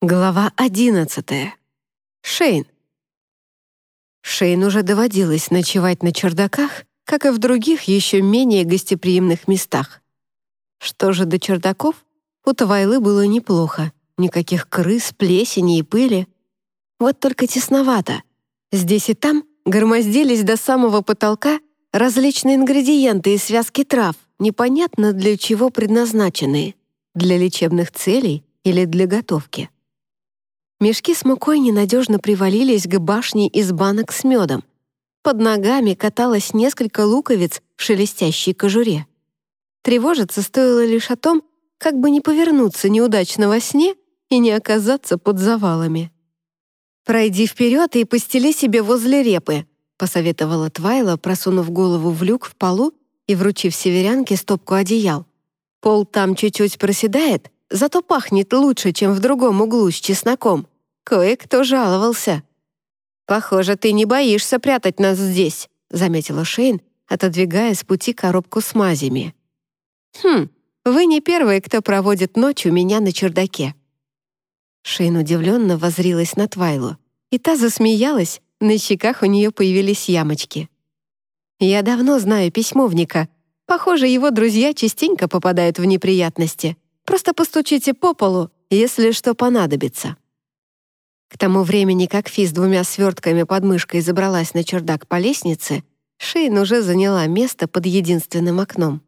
Глава одиннадцатая. Шейн. Шейн уже доводилось ночевать на чердаках, как и в других еще менее гостеприимных местах. Что же до чердаков, у Тавайлы было неплохо. Никаких крыс, плесени и пыли. Вот только тесновато. Здесь и там громоздились до самого потолка различные ингредиенты и связки трав, непонятно для чего предназначенные — для лечебных целей или для готовки. Мешки с мукой ненадежно привалились к башне из банок с медом. Под ногами каталось несколько луковиц в шелестящей кожуре. Тревожиться стоило лишь о том, как бы не повернуться неудачно во сне и не оказаться под завалами. «Пройди вперед и постели себе возле репы», посоветовала Твайла, просунув голову в люк в полу и вручив северянке стопку одеял. «Пол там чуть-чуть проседает, зато пахнет лучше, чем в другом углу с чесноком. Кое-кто жаловался». «Похоже, ты не боишься прятать нас здесь», — заметила Шейн, отодвигая с пути коробку с мазями. «Хм, вы не первые, кто проводит ночь у меня на чердаке». Шейн удивленно возрилась на Твайлу, и та засмеялась, на щеках у нее появились ямочки. «Я давно знаю письмовника. Похоже, его друзья частенько попадают в неприятности. Просто постучите по полу, если что понадобится». К тому времени, как Фи с двумя свертками под мышкой забралась на чердак по лестнице, Шейн уже заняла место под единственным окном.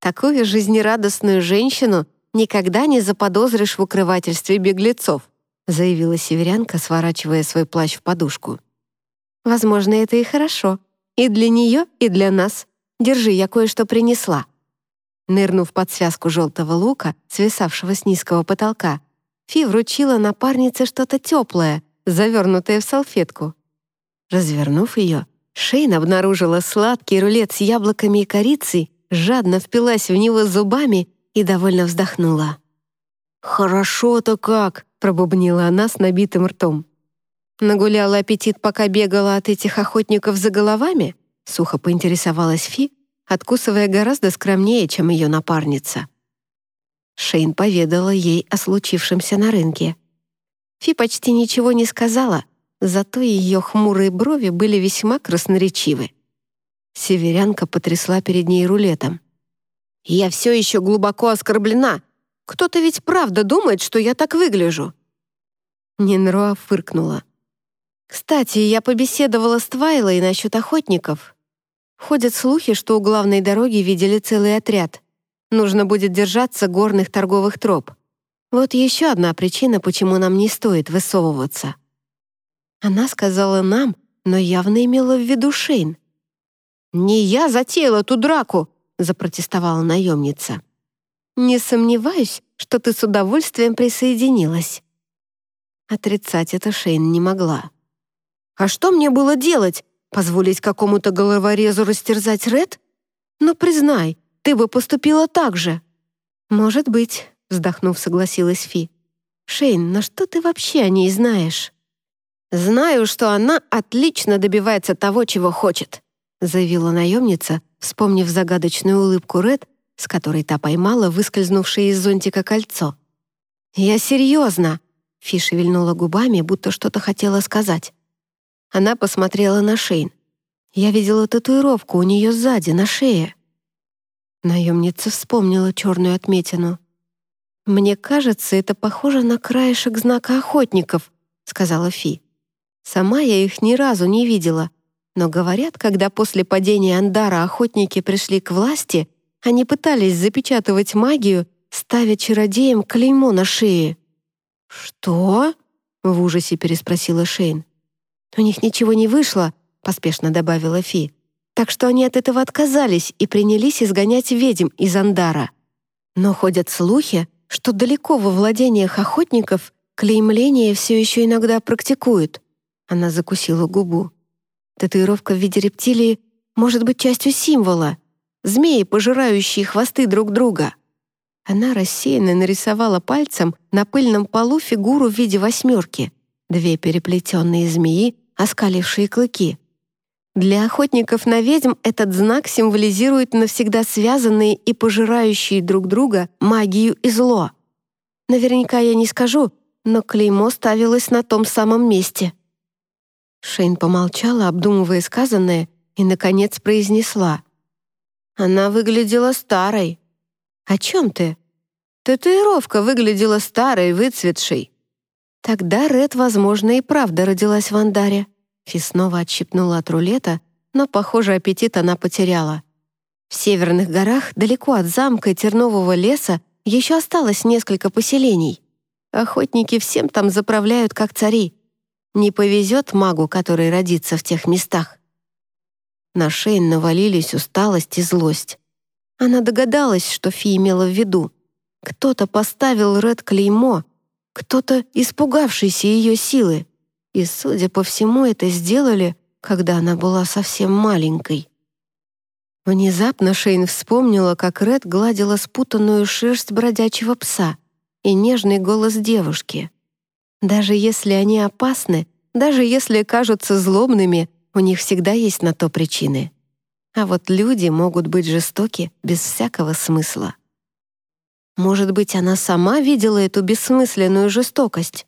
Такую жизнерадостную женщину никогда не заподозришь в укрывательстве беглецов, заявила северянка, сворачивая свой плащ в подушку. Возможно, это и хорошо. И для нее, и для нас. Держи, я кое-что принесла. Нырнув под связку желтого лука, свисавшего с низкого потолка, Фи вручила напарнице что-то теплое, завернутое в салфетку. Развернув ее, Шейн обнаружила сладкий рулет с яблоками и корицей, жадно впилась в него зубами и довольно вздохнула. «Хорошо-то как!» — пробубнила она с набитым ртом. «Нагуляла аппетит, пока бегала от этих охотников за головами?» — сухо поинтересовалась Фи, откусывая гораздо скромнее, чем ее напарница. Шейн поведала ей о случившемся на рынке. Фи почти ничего не сказала, зато ее хмурые брови были весьма красноречивы. Северянка потрясла перед ней рулетом. «Я все еще глубоко оскорблена. Кто-то ведь правда думает, что я так выгляжу». Нинроа фыркнула. «Кстати, я побеседовала с Твайлой насчет охотников. Ходят слухи, что у главной дороги видели целый отряд. Нужно будет держаться горных торговых троп. Вот еще одна причина, почему нам не стоит высовываться. Она сказала нам, но явно имела в виду Шейн. «Не я затеяла ту драку!» — запротестовала наемница. «Не сомневаюсь, что ты с удовольствием присоединилась». Отрицать это Шейн не могла. «А что мне было делать? Позволить какому-то головорезу растерзать Ред? Ну, признай, ты бы поступила так же». «Может быть», — вздохнув, согласилась Фи. «Шейн, на что ты вообще о ней знаешь?» «Знаю, что она отлично добивается того, чего хочет», заявила наемница, вспомнив загадочную улыбку Ред, с которой та поймала выскользнувшее из зонтика кольцо. «Я серьезно!» Фи шевельнула губами, будто что-то хотела сказать. Она посмотрела на Шейн. «Я видела татуировку у нее сзади, на шее». Наемница вспомнила черную отметину. «Мне кажется, это похоже на краешек знака охотников», — сказала Фи. «Сама я их ни разу не видела, но говорят, когда после падения Андара охотники пришли к власти, они пытались запечатывать магию, ставя чародеям клеймо на шее». «Что?» — в ужасе переспросила Шейн. «У них ничего не вышло», — поспешно добавила Фи. Так что они от этого отказались и принялись изгонять ведьм из Андара. Но ходят слухи, что далеко во владениях охотников клеймление все еще иногда практикуют. Она закусила губу. Татуировка в виде рептилии может быть частью символа. Змеи, пожирающие хвосты друг друга. Она рассеянно нарисовала пальцем на пыльном полу фигуру в виде восьмерки. Две переплетенные змеи, оскалившие клыки. Для охотников на ведьм этот знак символизирует навсегда связанные и пожирающие друг друга магию и зло. Наверняка я не скажу, но клеймо ставилось на том самом месте. Шейн помолчала, обдумывая сказанное, и, наконец, произнесла. «Она выглядела старой». «О чем ты?» «Татуировка выглядела старой, выцветшей». Тогда Ред, возможно, и правда родилась в Андаре. Фи снова отщипнула от рулета, но, похоже, аппетит она потеряла. В северных горах, далеко от замка и тернового леса, еще осталось несколько поселений. Охотники всем там заправляют как цари. Не повезет магу, который родится в тех местах. На Шейн навалились усталость и злость. Она догадалась, что Фи имела в виду. Кто-то поставил Ред клеймо, кто-то, испугавшийся ее силы. И, судя по всему, это сделали, когда она была совсем маленькой. Внезапно Шейн вспомнила, как Ред гладила спутанную шерсть бродячего пса и нежный голос девушки. Даже если они опасны, даже если кажутся злобными, у них всегда есть на то причины. А вот люди могут быть жестоки без всякого смысла. Может быть, она сама видела эту бессмысленную жестокость?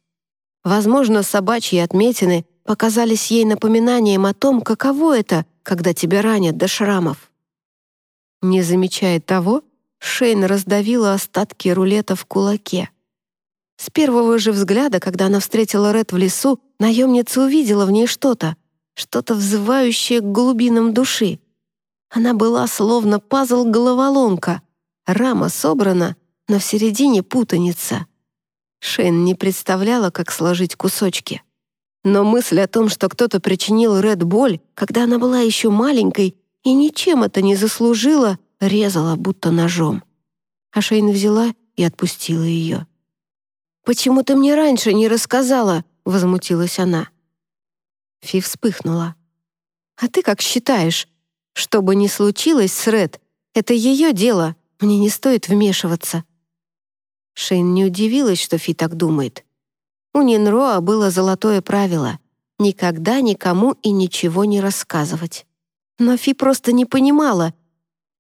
Возможно, собачьи отметины показались ей напоминанием о том, каково это, когда тебя ранят до шрамов. Не замечая того, Шейн раздавила остатки рулета в кулаке. С первого же взгляда, когда она встретила Ред в лесу, наемница увидела в ней что-то, что-то взывающее к глубинам души. Она была словно пазл-головоломка. Рама собрана, но в середине путаница. Шейн не представляла, как сложить кусочки. Но мысль о том, что кто-то причинил Ред боль, когда она была еще маленькой, и ничем это не заслужила, резала будто ножом. А Шейн взяла и отпустила ее. «Почему ты мне раньше не рассказала?» — возмутилась она. Фи вспыхнула. «А ты как считаешь? Что бы ни случилось с Ред, это ее дело, мне не стоит вмешиваться». Шейн не удивилась, что Фи так думает. У Нинроа было золотое правило — никогда никому и ничего не рассказывать. Но Фи просто не понимала.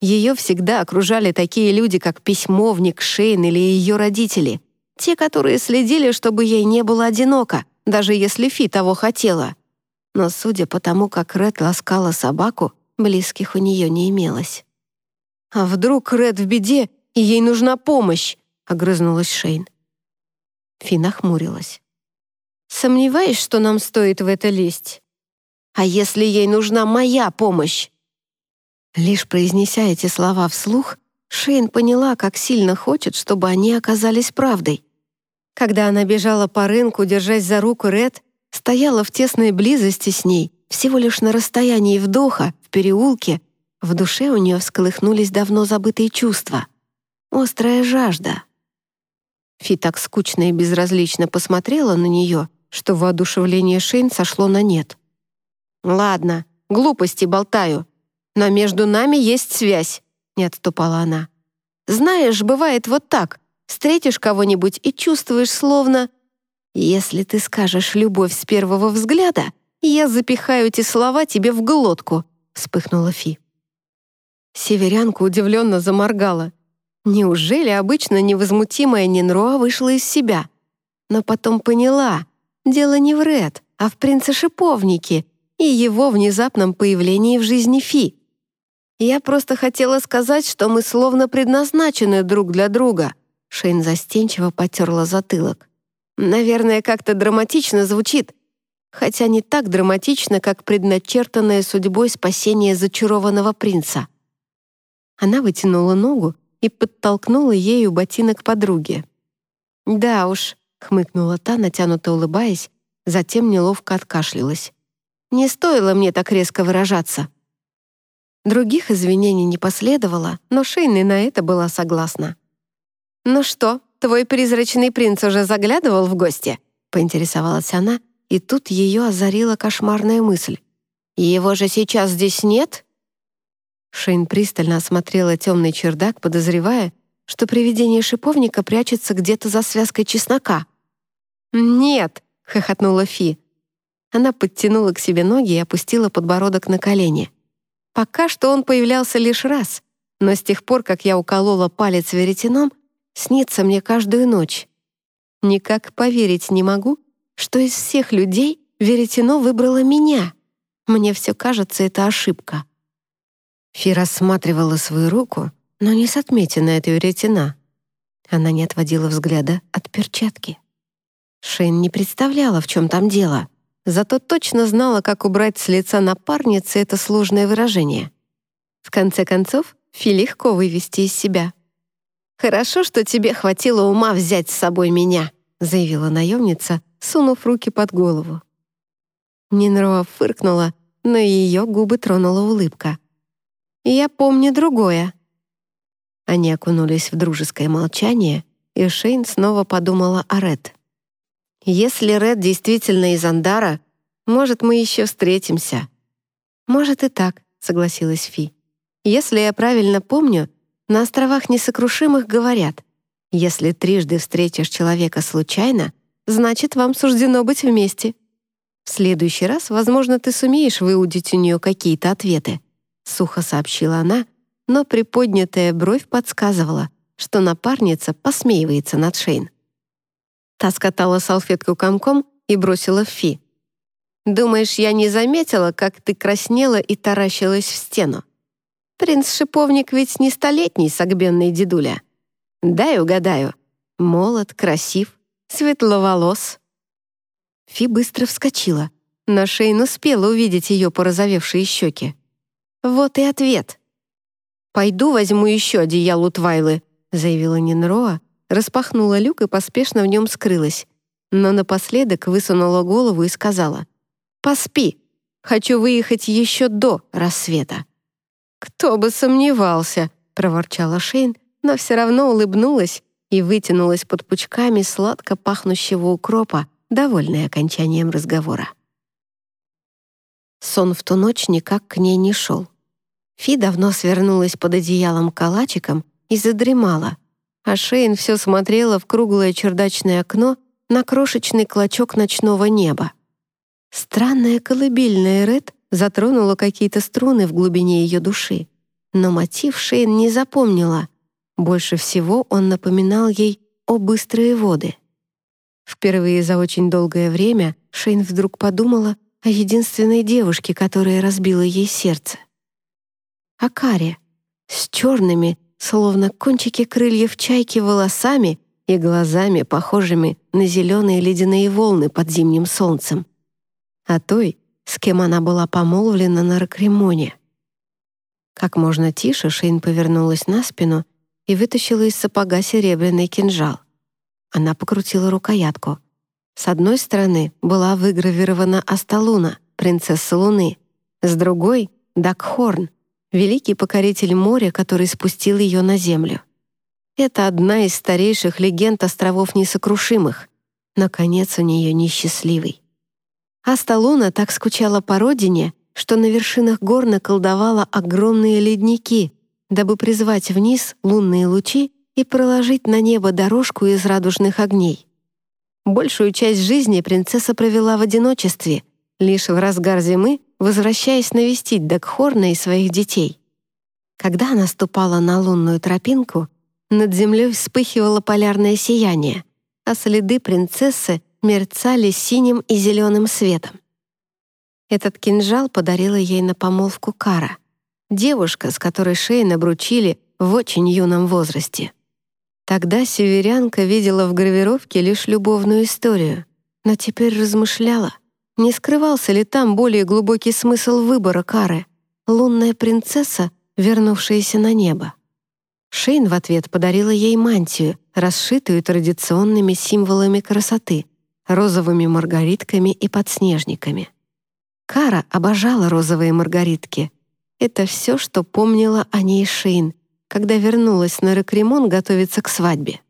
Ее всегда окружали такие люди, как письмовник, Шейн или ее родители. Те, которые следили, чтобы ей не было одиноко, даже если Фи того хотела. Но судя по тому, как Ред ласкала собаку, близких у нее не имелось. «А вдруг Ред в беде, и ей нужна помощь?» — огрызнулась Шейн. Фи нахмурилась. «Сомневаюсь, что нам стоит в это лезть. А если ей нужна моя помощь?» Лишь произнеся эти слова вслух, Шейн поняла, как сильно хочет, чтобы они оказались правдой. Когда она бежала по рынку, держась за руку Ред, стояла в тесной близости с ней, всего лишь на расстоянии вдоха, в переулке, в душе у нее всколыхнулись давно забытые чувства. Острая жажда. Фи так скучно и безразлично посмотрела на нее, что воодушевление Шейн сошло на нет. «Ладно, глупости болтаю, но между нами есть связь», — не отступала она. «Знаешь, бывает вот так. Встретишь кого-нибудь и чувствуешь словно... Если ты скажешь «любовь с первого взгляда», я запихаю эти слова тебе в глотку», — вспыхнула Фи. Северянка удивленно заморгала. Неужели обычно невозмутимая Нинроа вышла из себя? Но потом поняла, дело не в Ред, а в принце-шиповнике и его внезапном появлении в жизни Фи. Я просто хотела сказать, что мы словно предназначены друг для друга. Шейн застенчиво потерла затылок. Наверное, как-то драматично звучит, хотя не так драматично, как предначертанное судьбой спасение зачарованного принца. Она вытянула ногу и подтолкнула ею ботинок подруги. «Да уж», — хмыкнула та, натянуто улыбаясь, затем неловко откашлялась. «Не стоило мне так резко выражаться». Других извинений не последовало, но Шейна на это была согласна. «Ну что, твой призрачный принц уже заглядывал в гости?» — поинтересовалась она, и тут ее озарила кошмарная мысль. «Его же сейчас здесь нет?» Шейн пристально осмотрела темный чердак, подозревая, что привидение шиповника прячется где-то за связкой чеснока. «Нет!» — хохотнула Фи. Она подтянула к себе ноги и опустила подбородок на колени. Пока что он появлялся лишь раз, но с тех пор, как я уколола палец веретеном, снится мне каждую ночь. Никак поверить не могу, что из всех людей веретено выбрало меня. Мне все кажется, это ошибка». Фи рассматривала свою руку, но не с отметиной этой веретена. Она не отводила взгляда от перчатки. Шейн не представляла, в чем там дело, зато точно знала, как убрать с лица напарницы это сложное выражение. В конце концов, Фи легко вывести из себя. «Хорошо, что тебе хватило ума взять с собой меня», заявила наемница, сунув руки под голову. Нинроа фыркнула, но ее губы тронула улыбка. «Я помню другое». Они окунулись в дружеское молчание, и Шейн снова подумала о Ред. «Если Ред действительно из Андара, может, мы еще встретимся». «Может и так», — согласилась Фи. «Если я правильно помню, на островах Несокрушимых говорят, если трижды встретишь человека случайно, значит, вам суждено быть вместе. В следующий раз, возможно, ты сумеешь выудить у нее какие-то ответы», — сухо сообщила она, но приподнятая бровь подсказывала, что напарница посмеивается над Шейн. Та скатала салфетку комком и бросила в Фи. «Думаешь, я не заметила, как ты краснела и таращилась в стену? Принц-шиповник ведь не столетний согбенный дедуля. Дай угадаю. Молод, красив, светловолос. Фи быстро вскочила. На Шейн успела увидеть ее порозовевшие щеки. Вот и ответ. «Пойду возьму еще одеяло Твайлы», заявила Нинроа, распахнула люк и поспешно в нем скрылась. Но напоследок высунула голову и сказала, «Поспи, хочу выехать еще до рассвета». «Кто бы сомневался!» — проворчала Шейн, но все равно улыбнулась и вытянулась под пучками сладко пахнущего укропа, довольная окончанием разговора. Сон в ту ночь никак к ней не шел. Фи давно свернулась под одеялом калачиком и задремала, а Шейн все смотрела в круглое чердачное окно на крошечный клочок ночного неба. Странная колыбельная Ред затронула какие-то струны в глубине ее души. Но мотив Шейн не запомнила. Больше всего он напоминал ей о быстрые воды. Впервые за очень долгое время Шейн вдруг подумала о единственной девушке, которая разбила ей сердце. О Каре, с черными, словно кончики крыльев чайки волосами и глазами, похожими на зеленые ледяные волны под зимним солнцем. А той, с кем она была помолвлена на Ракремоне. Как можно тише Шейн повернулась на спину и вытащила из сапога серебряный кинжал. Она покрутила рукоятку. С одной стороны была выгравирована Асталуна, принцесса Луны, с другой — Дакхорн, великий покоритель моря, который спустил ее на землю. Это одна из старейших легенд островов несокрушимых. Наконец у нее несчастливый. Асталуна так скучала по родине, что на вершинах гор наколдовала огромные ледники, дабы призвать вниз лунные лучи и проложить на небо дорожку из радужных огней. Большую часть жизни принцесса провела в одиночестве, лишь в разгар зимы возвращаясь навестить Дакхорна и своих детей. Когда она ступала на лунную тропинку, над землей вспыхивало полярное сияние, а следы принцессы мерцали синим и зеленым светом. Этот кинжал подарила ей на помолвку Кара, девушка, с которой Шейн обручили в очень юном возрасте. Тогда северянка видела в гравировке лишь любовную историю, но теперь размышляла, не скрывался ли там более глубокий смысл выбора Кары — лунная принцесса, вернувшаяся на небо. Шейн в ответ подарила ей мантию, расшитую традиционными символами красоты — розовыми маргаритками и подснежниками. Кара обожала розовые маргаритки. Это все, что помнила о ней Шейн, когда вернулась на Рекремон готовиться к свадьбе.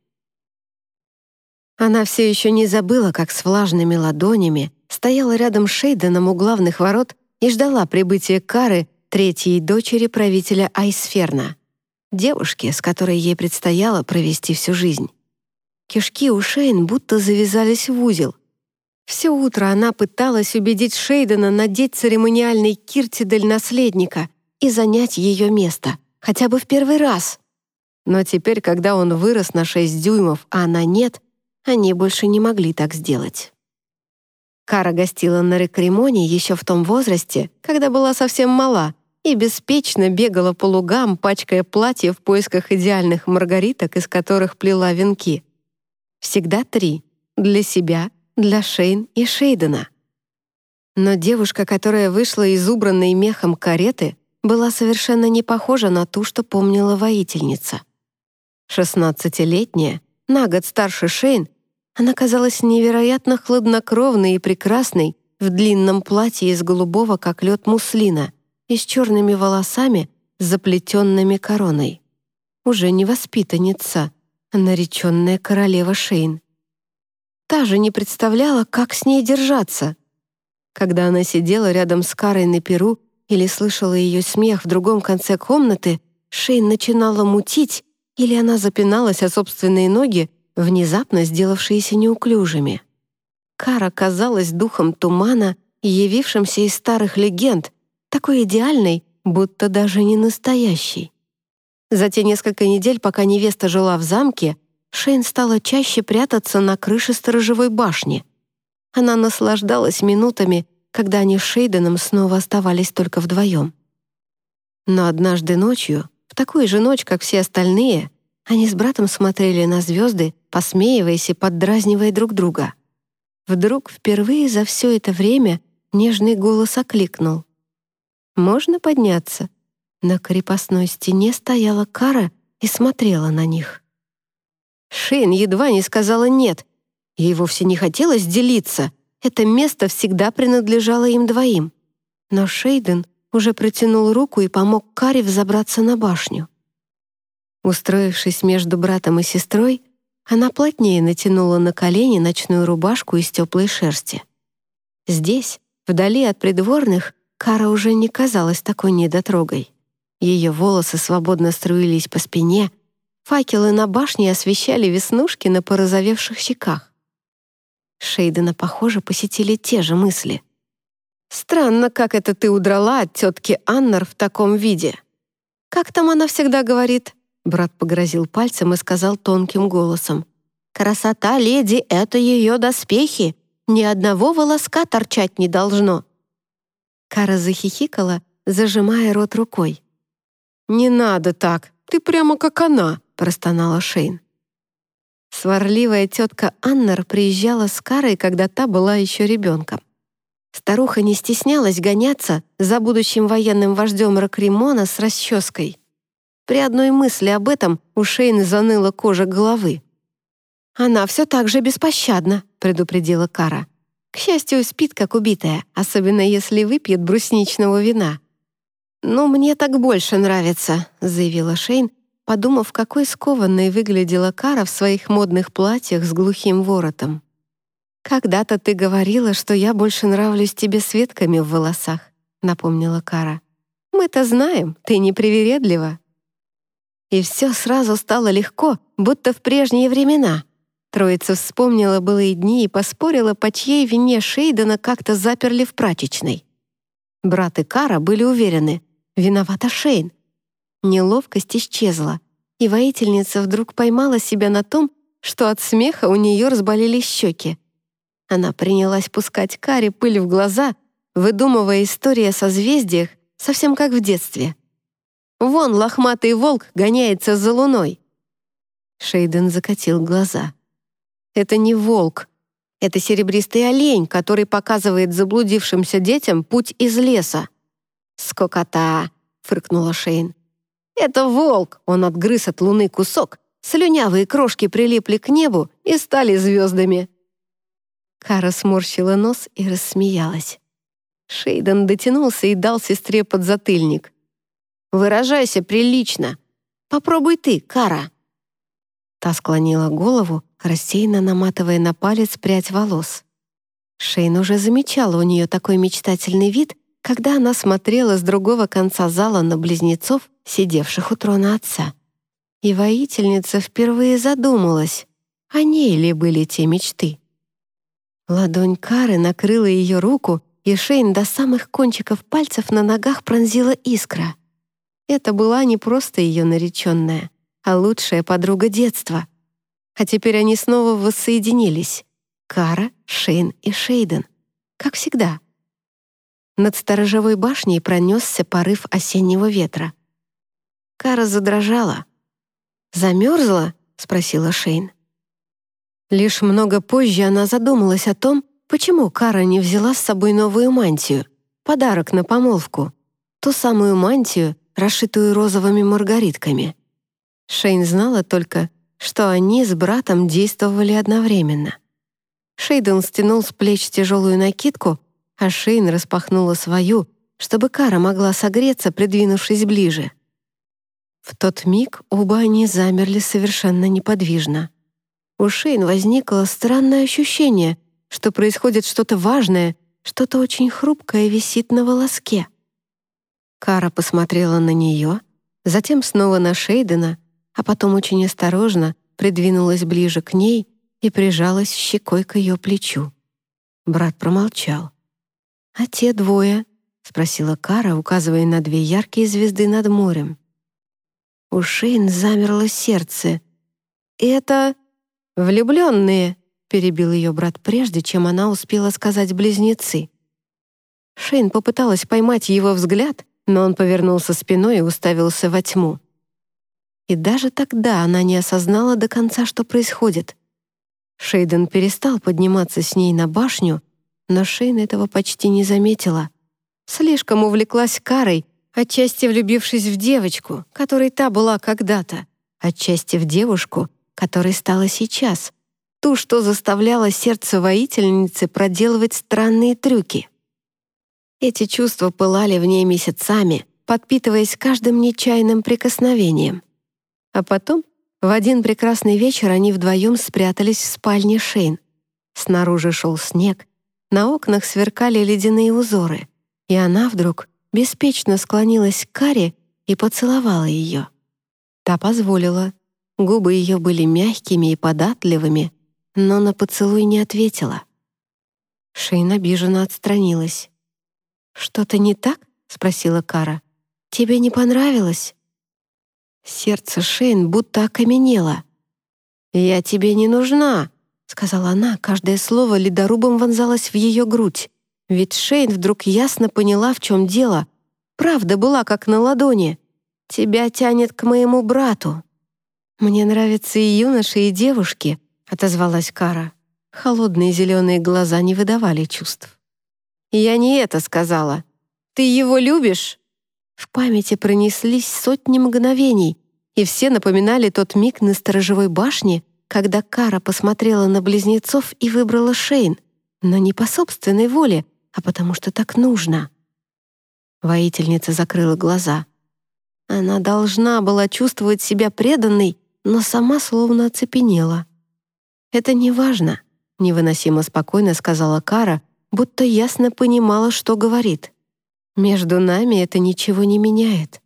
Она все еще не забыла, как с влажными ладонями стояла рядом с Шейденом у главных ворот и ждала прибытия Кары, третьей дочери правителя Айсферна, девушки, с которой ей предстояло провести всю жизнь. Кишки у Шейн будто завязались в узел. Все утро она пыталась убедить Шейдена надеть церемониальный киртидель наследника и занять ее место, хотя бы в первый раз. Но теперь, когда он вырос на 6 дюймов, а она нет, Они больше не могли так сделать. Кара гостила на рекремоне еще в том возрасте, когда была совсем мала, и беспечно бегала по лугам, пачкая платье в поисках идеальных маргариток, из которых плела венки. Всегда три — для себя, для Шейн и Шейдена. Но девушка, которая вышла из убранной мехом кареты, была совершенно не похожа на ту, что помнила воительница. Шестнадцатилетняя, на год старше Шейн, она казалась невероятно хладнокровной и прекрасной в длинном платье из голубого, как лед муслина, и с черными волосами, заплетенными короной. Уже не воспитанница, а нареченная королева Шейн. Та же не представляла, как с ней держаться. Когда она сидела рядом с Карой на перу или слышала ее смех в другом конце комнаты, Шейн начинала мутить, или она запиналась о собственные ноги, внезапно сделавшиеся неуклюжими. Кара казалась духом тумана, явившимся из старых легенд, такой идеальной, будто даже не настоящей. За те несколько недель, пока невеста жила в замке, Шейн стала чаще прятаться на крыше сторожевой башни. Она наслаждалась минутами, когда они с Шейденом снова оставались только вдвоем. Но однажды ночью, в такую же ночь, как все остальные, они с братом смотрели на звезды, посмеиваясь и поддразнивая друг друга. Вдруг впервые за все это время нежный голос окликнул. «Можно подняться?» На крепостной стене стояла Кара и смотрела на них. Шейн едва не сказала «нет». Ей вовсе не хотелось делиться. Это место всегда принадлежало им двоим. Но Шейден уже протянул руку и помог Каре взобраться на башню. Устроившись между братом и сестрой, она плотнее натянула на колени ночную рубашку из теплой шерсти. Здесь, вдали от придворных, Кара уже не казалась такой недотрогой. Ее волосы свободно струились по спине, факелы на башне освещали веснушки на порозовевших щеках. Шейдена, похоже, посетили те же мысли. «Странно, как это ты удрала от тетки Аннер в таком виде. Как там она всегда говорит? Брат погрозил пальцем и сказал тонким голосом. «Красота леди — это ее доспехи. Ни одного волоска торчать не должно». Кара захихикала, зажимая рот рукой. «Не надо так, ты прямо как она», — простонала Шейн. Сварливая тетка Аннер приезжала с Карой, когда та была еще ребенком. Старуха не стеснялась гоняться за будущим военным вождем Ракримона с расческой — при одной мысли об этом у Шейны заныла кожа головы. «Она все так же беспощадна», — предупредила Кара. «К счастью, спит как убитая, особенно если выпьет брусничного вина». «Ну, мне так больше нравится», — заявила Шейн, подумав, какой скованной выглядела Кара в своих модных платьях с глухим воротом. «Когда-то ты говорила, что я больше нравлюсь тебе с ветками в волосах», — напомнила Кара. «Мы-то знаем, ты не привередлива». И все сразу стало легко, будто в прежние времена. Троица вспомнила былые дни и поспорила, по чьей вине Шейдена как-то заперли в прачечной. Брат и Кара были уверены, виновата Шейн. Неловкость исчезла, и воительница вдруг поймала себя на том, что от смеха у нее разболелись щеки. Она принялась пускать Каре пыль в глаза, выдумывая истории о созвездиях, совсем как в детстве — Вон лохматый волк гоняется за луной». Шейден закатил глаза. «Это не волк. Это серебристый олень, который показывает заблудившимся детям путь из леса». «Скокота!» — фыркнула Шейн. «Это волк!» — он отгрыз от луны кусок. Слюнявые крошки прилипли к небу и стали звездами. Кара сморщила нос и рассмеялась. Шейден дотянулся и дал сестре подзатыльник. Выражайся прилично. Попробуй ты, Кара». Та склонила голову, рассеянно наматывая на палец прядь волос. Шейн уже замечала у нее такой мечтательный вид, когда она смотрела с другого конца зала на близнецов, сидевших у трона отца. И воительница впервые задумалась, о ней ли были те мечты. Ладонь Кары накрыла ее руку, и Шейн до самых кончиков пальцев на ногах пронзила искра — это была не просто ее нареченная, а лучшая подруга детства. а теперь они снова воссоединились. Кара, Шейн и Шейден. Как всегда. Над сторожевой башней пронесся порыв осеннего ветра. Кара задрожала. «Замерзла?» — спросила Шейн. Лишь много позже она задумалась о том, почему Кара не взяла с собой новую мантию, подарок на помолвку, ту самую мантию, расшитую розовыми маргаритками. Шейн знала только, что они с братом действовали одновременно. Шейден стянул с плеч тяжелую накидку, а Шейн распахнула свою, чтобы Кара могла согреться, придвинувшись ближе. В тот миг оба они замерли совершенно неподвижно. У Шейн возникло странное ощущение, что происходит что-то важное, что-то очень хрупкое висит на волоске. Кара посмотрела на нее, затем снова на Шейдена, а потом очень осторожно придвинулась ближе к ней и прижалась щекой к ее плечу. Брат промолчал. «А те двое?» — спросила Кара, указывая на две яркие звезды над морем. У Шейн замерло сердце. «Это влюбленные», — перебил ее брат прежде, чем она успела сказать близнецы. Шейн попыталась поймать его взгляд, но он повернулся спиной и уставился во тьму. И даже тогда она не осознала до конца, что происходит. Шейден перестал подниматься с ней на башню, но Шейн этого почти не заметила. Слишком увлеклась Карой, отчасти влюбившись в девочку, которой та была когда-то, отчасти в девушку, которой стала сейчас, ту, что заставляла сердце воительницы проделывать странные трюки. Эти чувства пылали в ней месяцами, подпитываясь каждым нечаянным прикосновением. А потом, в один прекрасный вечер они вдвоем спрятались в спальне Шейн. Снаружи шел снег, на окнах сверкали ледяные узоры, и она вдруг беспечно склонилась к Каре и поцеловала ее. Та позволила. Губы ее были мягкими и податливыми, но на поцелуй не ответила. Шейн обиженно отстранилась. «Что-то не так?» — спросила Кара. «Тебе не понравилось?» Сердце Шейн будто окаменело. «Я тебе не нужна», — сказала она, каждое слово ледорубом вонзалось в ее грудь. Ведь Шейн вдруг ясно поняла, в чем дело. Правда была как на ладони. «Тебя тянет к моему брату». «Мне нравятся и юноши, и девушки», — отозвалась Кара. Холодные зеленые глаза не выдавали чувств. «Я не это сказала. Ты его любишь?» В памяти пронеслись сотни мгновений, и все напоминали тот миг на сторожевой башне, когда Кара посмотрела на близнецов и выбрала Шейн, но не по собственной воле, а потому что так нужно. Воительница закрыла глаза. Она должна была чувствовать себя преданной, но сама словно оцепенела. «Это не важно», — невыносимо спокойно сказала Кара, будто ясно понимала, что говорит. Между нами это ничего не меняет».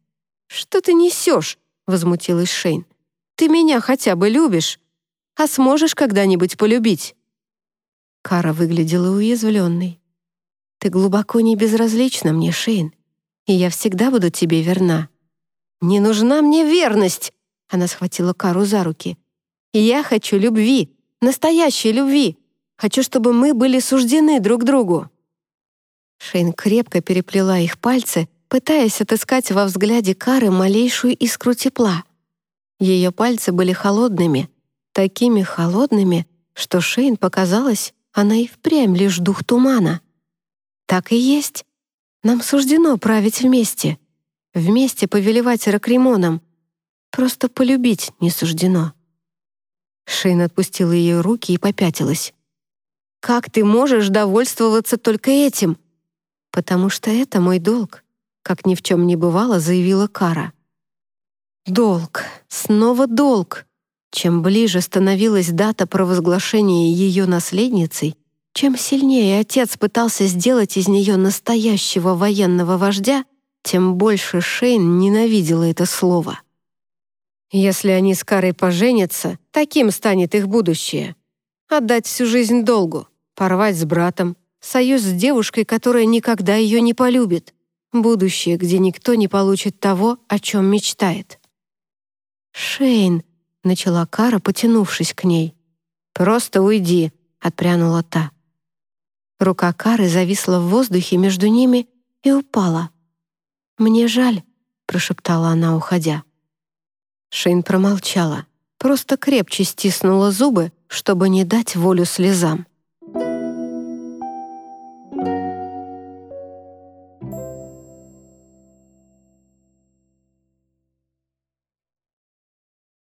«Что ты несешь?» — возмутилась Шейн. «Ты меня хотя бы любишь, а сможешь когда-нибудь полюбить?» Кара выглядела уязвленной. «Ты глубоко не безразлична мне, Шейн, и я всегда буду тебе верна». «Не нужна мне верность!» — она схватила Кару за руки. «Я хочу любви, настоящей любви. Хочу, чтобы мы были суждены друг другу». Шейн крепко переплела их пальцы, пытаясь отыскать во взгляде Кары малейшую искру тепла. Ее пальцы были холодными, такими холодными, что Шейн показалось, она и впрямь лишь дух тумана. Так и есть. Нам суждено править вместе, вместе повелевать Ракримоном. Просто полюбить не суждено. Шейн отпустила ее руки и попятилась. «Как ты можешь довольствоваться только этим?» «Потому что это мой долг», — как ни в чем не бывало, заявила Кара. «Долг, снова долг». Чем ближе становилась дата провозглашения ее наследницей, чем сильнее отец пытался сделать из нее настоящего военного вождя, тем больше Шейн ненавидела это слово. Если они с Карой поженятся, таким станет их будущее. Отдать всю жизнь долгу, порвать с братом, Союз с девушкой, которая никогда ее не полюбит. Будущее, где никто не получит того, о чем мечтает. «Шейн», — начала Кара, потянувшись к ней. «Просто уйди», — отпрянула та. Рука Кары зависла в воздухе между ними и упала. «Мне жаль», — прошептала она, уходя. Шейн промолчала, просто крепче стиснула зубы, чтобы не дать волю слезам.